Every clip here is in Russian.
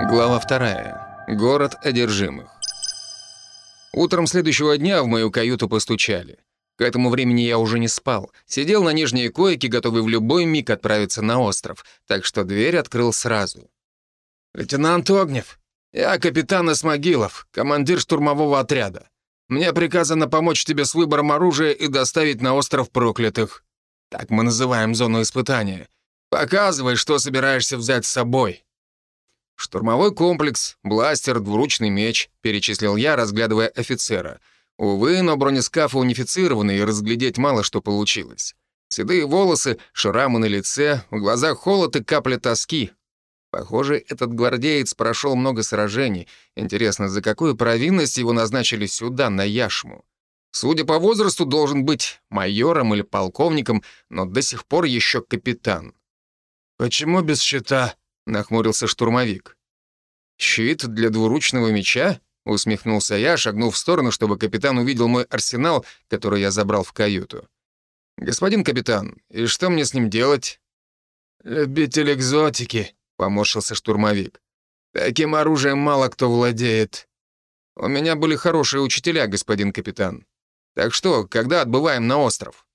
Глава вторая. Город одержимых. Утром следующего дня в мою каюту постучали. К этому времени я уже не спал. Сидел на нижней койке, готовый в любой миг отправиться на остров, так что дверь открыл сразу. «Лейтенант Огнев, я капитан Исмагилов, командир штурмового отряда. Мне приказано помочь тебе с выбором оружия и доставить на остров проклятых. Так мы называем зону испытания. Показывай, что собираешься взять с собой». «Штурмовой комплекс, бластер, двуручный меч», — перечислил я, разглядывая офицера. Увы, но бронескафы унифицированы, и разглядеть мало что получилось. Седые волосы, шрамы на лице, в глазах холод и капля тоски. Похоже, этот гвардеец прошел много сражений. Интересно, за какую провинность его назначили сюда, на Яшму? Судя по возрасту, должен быть майором или полковником, но до сих пор еще капитан. «Почему без щита?» — нахмурился штурмовик. «Щит для двуручного меча?» — усмехнулся я, шагнув в сторону, чтобы капитан увидел мой арсенал, который я забрал в каюту. «Господин капитан, и что мне с ним делать?» «Любитель экзотики», — поморщился штурмовик. «Таким оружием мало кто владеет». «У меня были хорошие учителя, господин капитан. Так что, когда отбываем на остров?»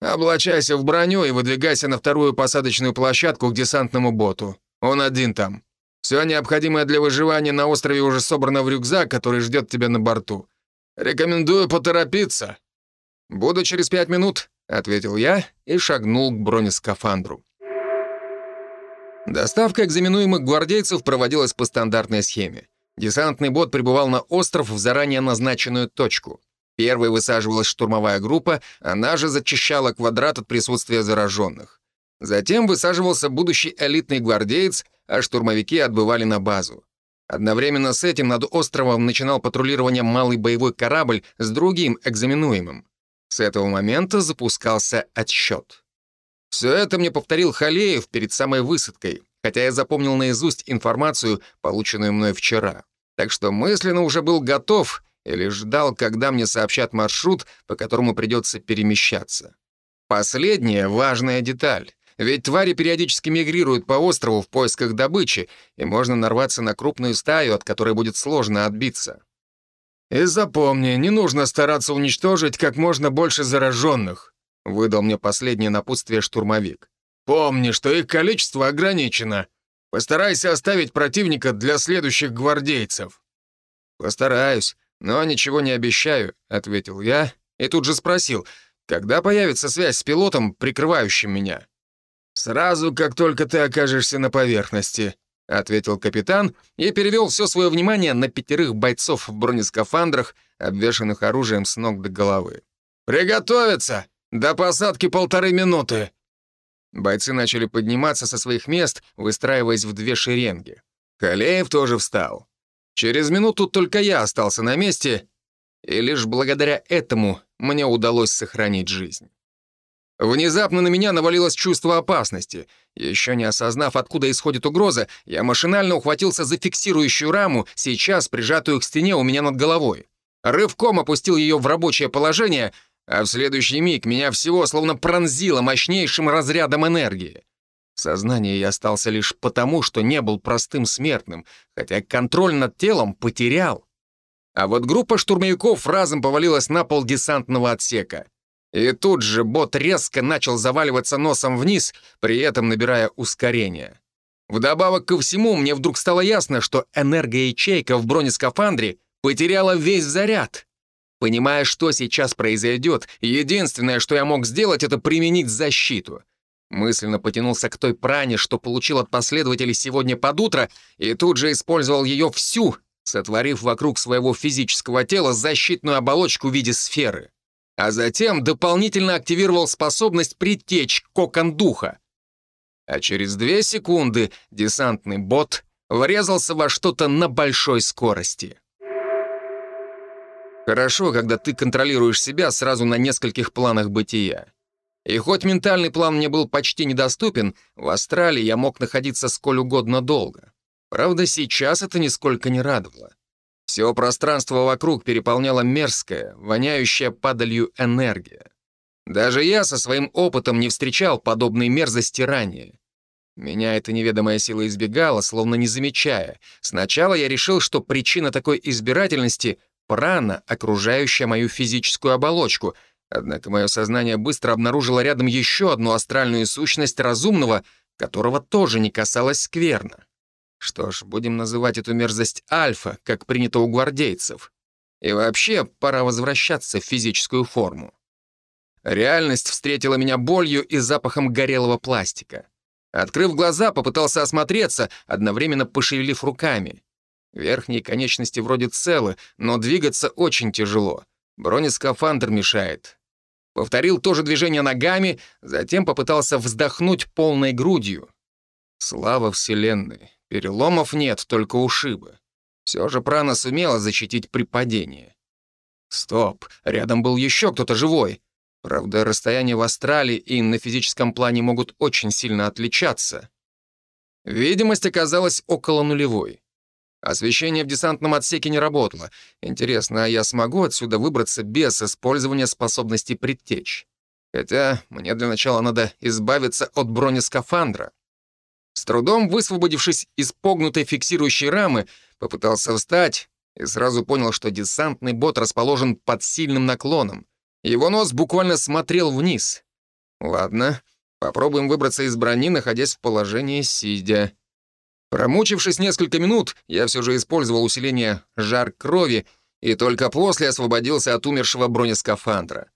«Облачайся в броню и выдвигайся на вторую посадочную площадку к десантному боту. Он один там. Все необходимое для выживания на острове уже собрано в рюкзак, который ждет тебя на борту. Рекомендую поторопиться». «Буду через пять минут», — ответил я и шагнул к бронескафандру. Доставка экзаменуемых гвардейцев проводилась по стандартной схеме. Десантный бот прибывал на остров в заранее назначенную точку. Первой высаживалась штурмовая группа, она же зачищала квадрат от присутствия зараженных. Затем высаживался будущий элитный гвардеец, а штурмовики отбывали на базу. Одновременно с этим над островом начинал патрулирование малый боевой корабль с другим экзаменуемым. С этого момента запускался отсчет. Все это мне повторил Халеев перед самой высадкой, хотя я запомнил наизусть информацию, полученную мной вчера. Так что мысленно уже был готов или ждал, когда мне сообщат маршрут, по которому придется перемещаться. Последняя важная деталь. Ведь твари периодически мигрируют по острову в поисках добычи, и можно нарваться на крупную стаю, от которой будет сложно отбиться. «И запомни, не нужно стараться уничтожить как можно больше зараженных», выдал мне последнее напутствие штурмовик. «Помни, что их количество ограничено. Постарайся оставить противника для следующих гвардейцев». «Постараюсь, но ничего не обещаю», — ответил я и тут же спросил, когда появится связь с пилотом, прикрывающим меня. «Сразу, как только ты окажешься на поверхности», — ответил капитан и перевел все свое внимание на пятерых бойцов в бронескафандрах, обвешанных оружием с ног до головы. «Приготовиться! До посадки полторы минуты!» Бойцы начали подниматься со своих мест, выстраиваясь в две шеренги. Калеев тоже встал. Через минуту только я остался на месте, и лишь благодаря этому мне удалось сохранить жизнь. Внезапно на меня навалилось чувство опасности. Еще не осознав, откуда исходит угроза, я машинально ухватился за фиксирующую раму, сейчас прижатую к стене у меня над головой. Рывком опустил ее в рабочее положение, а в следующий миг меня всего словно пронзило мощнейшим разрядом энергии. В сознании я остался лишь потому, что не был простым смертным, хотя контроль над телом потерял. А вот группа штурмовиков разом повалилась на пол десантного отсека. И тут же бот резко начал заваливаться носом вниз, при этом набирая ускорение. Вдобавок ко всему, мне вдруг стало ясно, что энергоячейка в бронескафандре потеряла весь заряд. Понимая, что сейчас произойдет, единственное, что я мог сделать, это применить защиту. Мысленно потянулся к той пране, что получил от последователей сегодня под утро, и тут же использовал ее всю, сотворив вокруг своего физического тела защитную оболочку в виде сферы а затем дополнительно активировал способность притечь кокон духа. А через две секунды десантный бот врезался во что-то на большой скорости. Хорошо, когда ты контролируешь себя сразу на нескольких планах бытия. И хоть ментальный план мне был почти недоступен, в астрале я мог находиться сколь угодно долго. Правда, сейчас это нисколько не радовало. Все пространство вокруг переполняла мерзкая, воняющая падалью энергия. Даже я со своим опытом не встречал подобной мерзости ранее. Меня эта неведомая сила избегала, словно не замечая. Сначала я решил, что причина такой избирательности — прана, окружающая мою физическую оболочку. Однако мое сознание быстро обнаружило рядом еще одну астральную сущность разумного, которого тоже не касалась скверно. Что ж, будем называть эту мерзость альфа, как принято у гвардейцев. И вообще, пора возвращаться в физическую форму. Реальность встретила меня болью и запахом горелого пластика. Открыв глаза, попытался осмотреться, одновременно пошевелив руками. Верхние конечности вроде целы, но двигаться очень тяжело. Бронескафандр мешает. Повторил то же движение ногами, затем попытался вздохнуть полной грудью. Слава Вселенной. Переломов нет, только ушибы. Все же прана сумела защитить при падении. Стоп, рядом был еще кто-то живой. Правда, расстояния в астрале и на физическом плане могут очень сильно отличаться. Видимость оказалась около нулевой. Освещение в десантном отсеке не работало. Интересно, а я смогу отсюда выбраться без использования способности предтечь? Хотя мне для начала надо избавиться от бронескафандра. С трудом высвободившись из погнутой фиксирующей рамы, попытался встать и сразу понял, что десантный бот расположен под сильным наклоном. Его нос буквально смотрел вниз. Ладно, попробуем выбраться из брони, находясь в положении сидя. Промучившись несколько минут, я все же использовал усиление «жар крови» и только после освободился от умершего бронескафандра.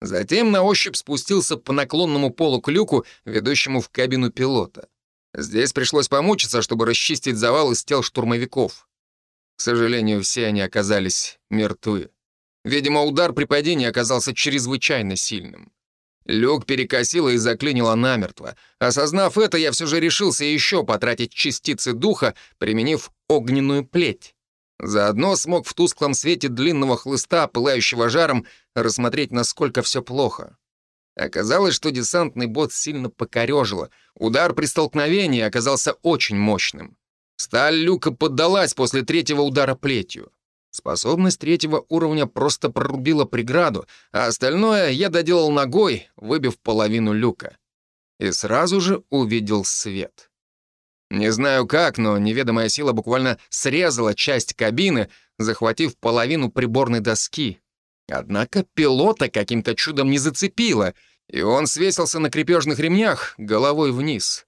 Затем на ощупь спустился по наклонному полу к люку, ведущему в кабину пилота. Здесь пришлось помучиться, чтобы расчистить завал из тел штурмовиков. К сожалению, все они оказались мертвы. Видимо, удар при падении оказался чрезвычайно сильным. Люк перекосило и заклинило намертво. Осознав это, я все же решился еще потратить частицы духа, применив огненную плеть. Заодно смог в тусклом свете длинного хлыста, пылающего жаром, рассмотреть, насколько все плохо. Оказалось, что десантный бот сильно покорежило. Удар при столкновении оказался очень мощным. Сталь люка поддалась после третьего удара плетью. Способность третьего уровня просто прорубила преграду, а остальное я доделал ногой, выбив половину люка. И сразу же увидел свет. Не знаю как, но неведомая сила буквально срезала часть кабины, захватив половину приборной доски. Однако пилота каким-то чудом не зацепило, и он свесился на крепежных ремнях головой вниз.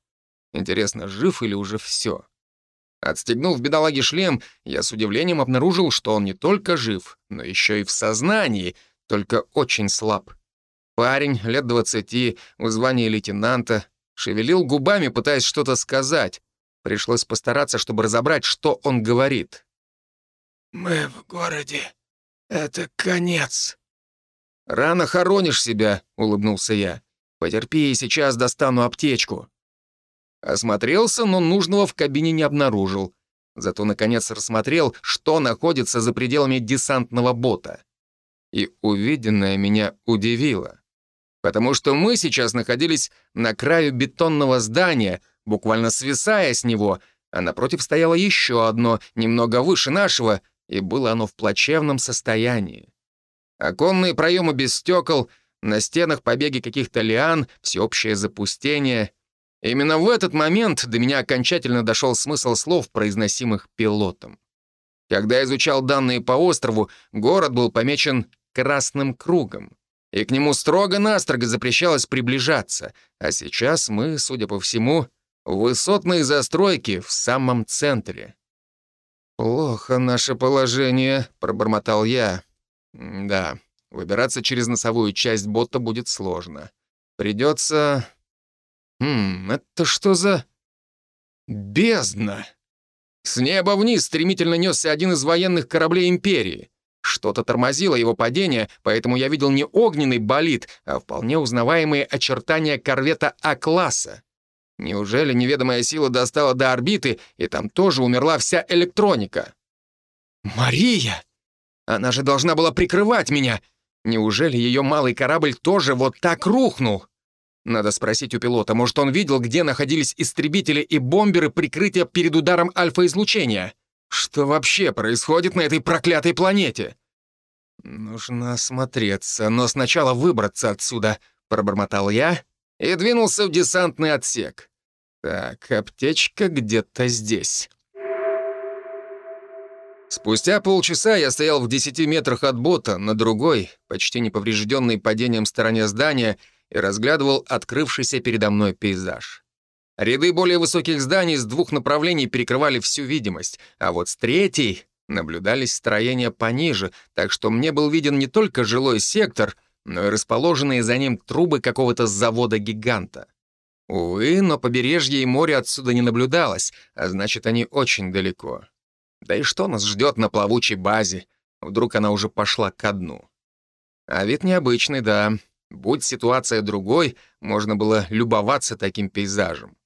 Интересно, жив или уже все? Отстегнув бедолаге шлем, я с удивлением обнаружил, что он не только жив, но еще и в сознании, только очень слаб. Парень, лет двадцати, в звании лейтенанта, шевелил губами, пытаясь что-то сказать. Пришлось постараться, чтобы разобрать, что он говорит. «Мы в городе. Это конец». «Рано хоронишь себя», — улыбнулся я. «Потерпи, сейчас достану аптечку». Осмотрелся, но нужного в кабине не обнаружил. Зато, наконец, рассмотрел, что находится за пределами десантного бота. И увиденное меня удивило. Потому что мы сейчас находились на краю бетонного здания, буквально свисая с него, а напротив стояло еще одно, немного выше нашего, и было оно в плачевном состоянии. Оконные проемы без стекол, на стенах побеги каких-то лиан, всеобщее запустение — Именно в этот момент до меня окончательно дошел смысл слов, произносимых пилотом. Когда изучал данные по острову, город был помечен красным кругом, и к нему строго-настрого запрещалось приближаться, а сейчас мы, судя по всему, высотные застройки в самом центре. «Плохо наше положение», — пробормотал я. «Да, выбираться через носовую часть бота будет сложно. Придется Хм, это что за... Бездна! С неба вниз стремительно несся один из военных кораблей Империи. Что-то тормозило его падение, поэтому я видел не огненный болид, а вполне узнаваемые очертания корвета А-класса. Неужели неведомая сила достала до орбиты, и там тоже умерла вся электроника? «Мария! Она же должна была прикрывать меня! Неужели ее малый корабль тоже вот так рухнул?» Надо спросить у пилота, может, он видел, где находились истребители и бомберы прикрытия перед ударом альфа-излучения? Что вообще происходит на этой проклятой планете? Нужно осмотреться, но сначала выбраться отсюда, пробормотал я и двинулся в десантный отсек. Так, аптечка где-то здесь. Спустя полчаса я стоял в 10 метрах от бота, на другой, почти неповрежденной падением стороне здания, и разглядывал открывшийся передо мной пейзаж. Ряды более высоких зданий с двух направлений перекрывали всю видимость, а вот с третьей наблюдались строения пониже, так что мне был виден не только жилой сектор, но и расположенные за ним трубы какого-то завода-гиганта. Увы, но побережье и море отсюда не наблюдалось, а значит, они очень далеко. Да и что нас ждет на плавучей базе? Вдруг она уже пошла ко дну. А вид необычный, да. Будь ситуация другой, можно было любоваться таким пейзажем.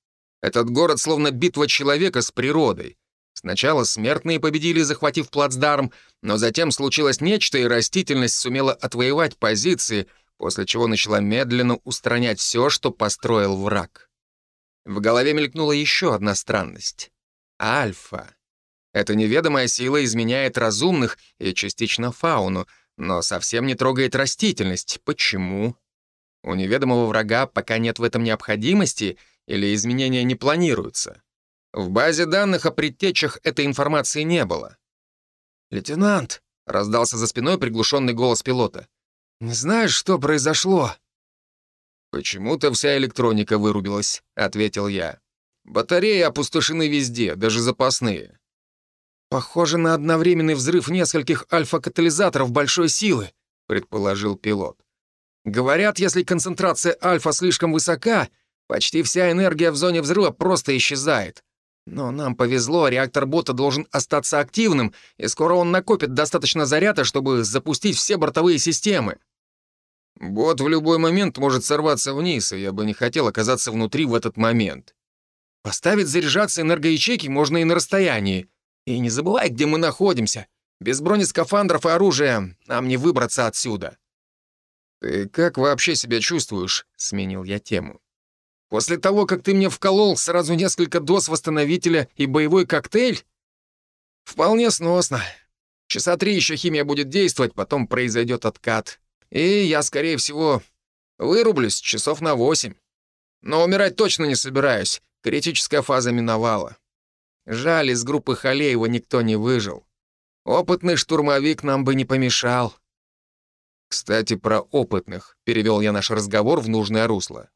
Этот город словно битва человека с природой. Сначала смертные победили, захватив плацдарм, но затем случилось нечто, и растительность сумела отвоевать позиции, после чего начала медленно устранять все, что построил враг. В голове мелькнула еще одна странность. Альфа. Эта неведомая сила изменяет разумных и частично фауну, но совсем не трогает растительность. Почему? У неведомого врага пока нет в этом необходимости или изменения не планируются. В базе данных о предтечах этой информации не было. «Лейтенант», — раздался за спиной приглушенный голос пилота, «не знаешь, что произошло?» «Почему-то вся электроника вырубилась», — ответил я. «Батареи опустошены везде, даже запасные. «Похоже на одновременный взрыв нескольких альфа-катализаторов большой силы», — предположил пилот. «Говорят, если концентрация альфа слишком высока, почти вся энергия в зоне взрыва просто исчезает. Но нам повезло, реактор бота должен остаться активным, и скоро он накопит достаточно заряда, чтобы запустить все бортовые системы». «Бот в любой момент может сорваться вниз, и я бы не хотел оказаться внутри в этот момент». «Поставить заряжаться энергоячейки можно и на расстоянии», и не забывай, где мы находимся. Без бронескафандров и оружия нам не выбраться отсюда». «Ты как вообще себя чувствуешь?» — сменил я тему. «После того, как ты мне вколол сразу несколько доз восстановителя и боевой коктейль?» «Вполне сносно. Часа три еще химия будет действовать, потом произойдет откат. И я, скорее всего, вырублюсь часов на восемь. Но умирать точно не собираюсь. Критическая фаза миновала. Жаль, из группы Халеева никто не выжил. Опытный штурмовик нам бы не помешал. Кстати, про опытных. Перевел я наш разговор в нужное русло.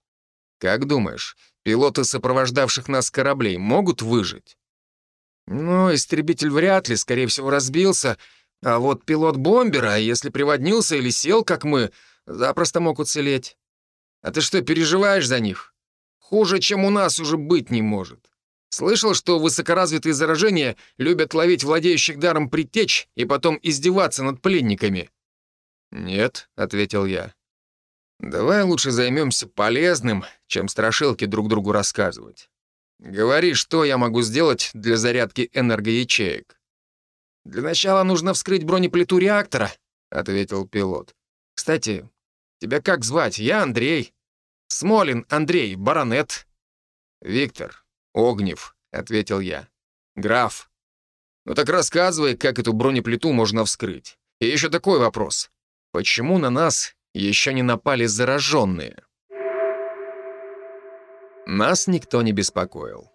Как думаешь, пилоты сопровождавших нас кораблей могут выжить? Ну, истребитель вряд ли, скорее всего, разбился. А вот пилот бомбера, если приводнился или сел, как мы, запросто мог уцелеть. А ты что, переживаешь за них? Хуже, чем у нас, уже быть не может. Слышал, что высокоразвитые заражения любят ловить владеющих даром предтечь и потом издеваться над пленниками?» «Нет», — ответил я. «Давай лучше займемся полезным, чем страшилки друг другу рассказывать. Говори, что я могу сделать для зарядки энергоячеек». «Для начала нужно вскрыть бронеплиту реактора», — ответил пилот. «Кстати, тебя как звать? Я Андрей. Смолин Андрей, баронет». «Виктор, «Огнев», — ответил я. «Граф». «Ну так рассказывай, как эту бронеплиту можно вскрыть. И еще такой вопрос. Почему на нас еще не напали зараженные?» Нас никто не беспокоил.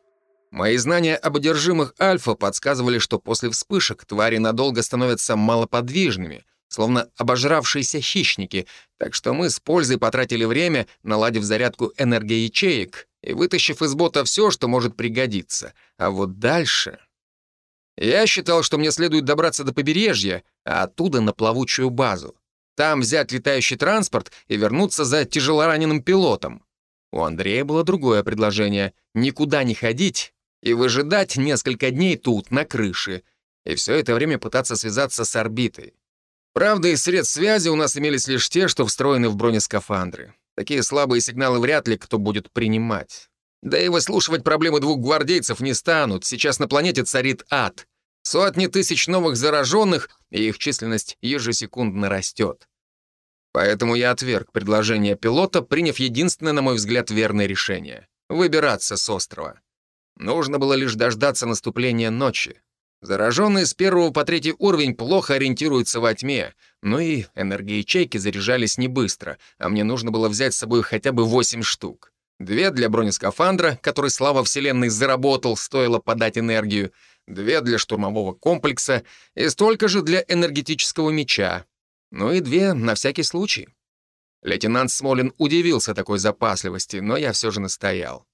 Мои знания об одержимых альфа подсказывали, что после вспышек твари надолго становятся малоподвижными, словно обожравшиеся хищники, так что мы с пользой потратили время, наладив зарядку энергоячеек и вытащив из бота все, что может пригодиться. А вот дальше... Я считал, что мне следует добраться до побережья, а оттуда на плавучую базу. Там взять летающий транспорт и вернуться за тяжелораненым пилотом. У Андрея было другое предложение — никуда не ходить и выжидать несколько дней тут, на крыше, и все это время пытаться связаться с орбитой. Правда, из средств связи у нас имелись лишь те, что встроены в бронескафандры. Такие слабые сигналы вряд ли кто будет принимать. Да и выслушивать проблемы двух гвардейцев не станут. Сейчас на планете царит ад. Сотни тысяч новых зараженных, и их численность ежесекундно растет. Поэтому я отверг предложение пилота, приняв единственное, на мой взгляд, верное решение — выбираться с острова. Нужно было лишь дождаться наступления ночи. Зараженные с первого по третий уровень плохо ориентируются во тьме, ну и энергоячейки заряжались не быстро, а мне нужно было взять с собой хотя бы 8 штук. две для бронескафандра, который, слава вселенной, заработал, стоило подать энергию, две для штурмового комплекса и столько же для энергетического меча. Ну и две на всякий случай. Лейтенант Смолин удивился такой запасливости, но я все же настоял.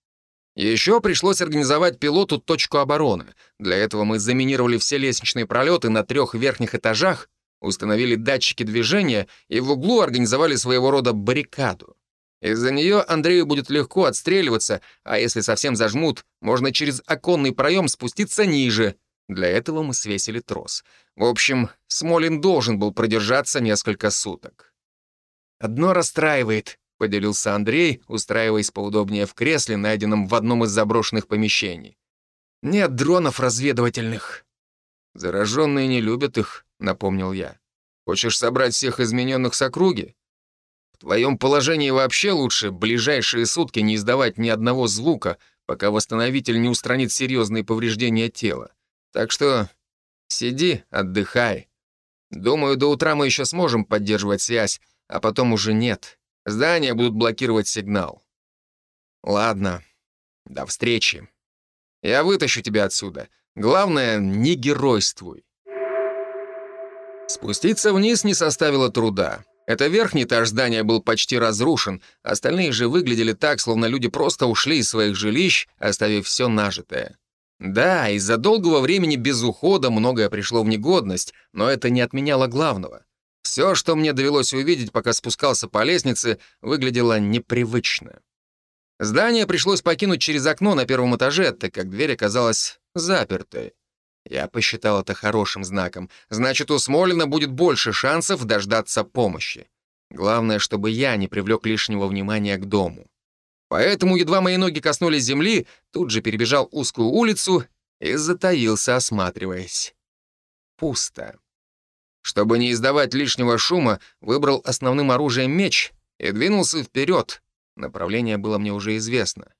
Еще пришлось организовать пилоту точку обороны. Для этого мы заминировали все лестничные пролеты на трех верхних этажах, установили датчики движения и в углу организовали своего рода баррикаду. Из-за нее Андрею будет легко отстреливаться, а если совсем зажмут, можно через оконный проем спуститься ниже. Для этого мы свесили трос. В общем, Смолин должен был продержаться несколько суток. «Одно расстраивает», — поделился Андрей, устраиваясь поудобнее в кресле, найденном в одном из заброшенных помещений. «Нет дронов разведывательных». «Зараженные не любят их», — напомнил я. «Хочешь собрать всех измененных с округи? Твоем положении вообще лучше ближайшие сутки не издавать ни одного звука, пока восстановитель не устранит серьезные повреждения тела. Так что сиди, отдыхай. Думаю, до утра мы еще сможем поддерживать связь, а потом уже нет. Здания будут блокировать сигнал. Ладно, до встречи. Я вытащу тебя отсюда. Главное, не геройствуй. Спуститься вниз не составило труда. Это верхний этаж здания был почти разрушен, остальные же выглядели так, словно люди просто ушли из своих жилищ, оставив все нажитое. Да, из-за долгого времени без ухода многое пришло в негодность, но это не отменяло главного. Все, что мне довелось увидеть, пока спускался по лестнице, выглядело непривычно. Здание пришлось покинуть через окно на первом этаже, так как дверь оказалась запертой. Я посчитал это хорошим знаком. Значит, у Смолина будет больше шансов дождаться помощи. Главное, чтобы я не привлек лишнего внимания к дому. Поэтому, едва мои ноги коснулись земли, тут же перебежал узкую улицу и затаился, осматриваясь. Пусто. Чтобы не издавать лишнего шума, выбрал основным оружием меч и двинулся вперед. Направление было мне уже известно.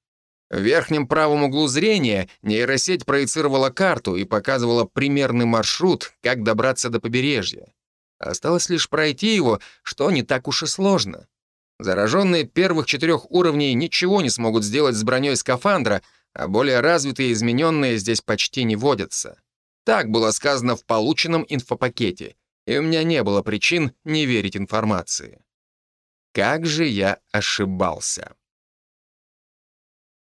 В верхнем правом углу зрения нейросеть проецировала карту и показывала примерный маршрут, как добраться до побережья. Осталось лишь пройти его, что не так уж и сложно. Зараженные первых четырех уровней ничего не смогут сделать с броней скафандра, а более развитые измененные здесь почти не водятся. Так было сказано в полученном инфопакете, и у меня не было причин не верить информации. Как же я ошибался.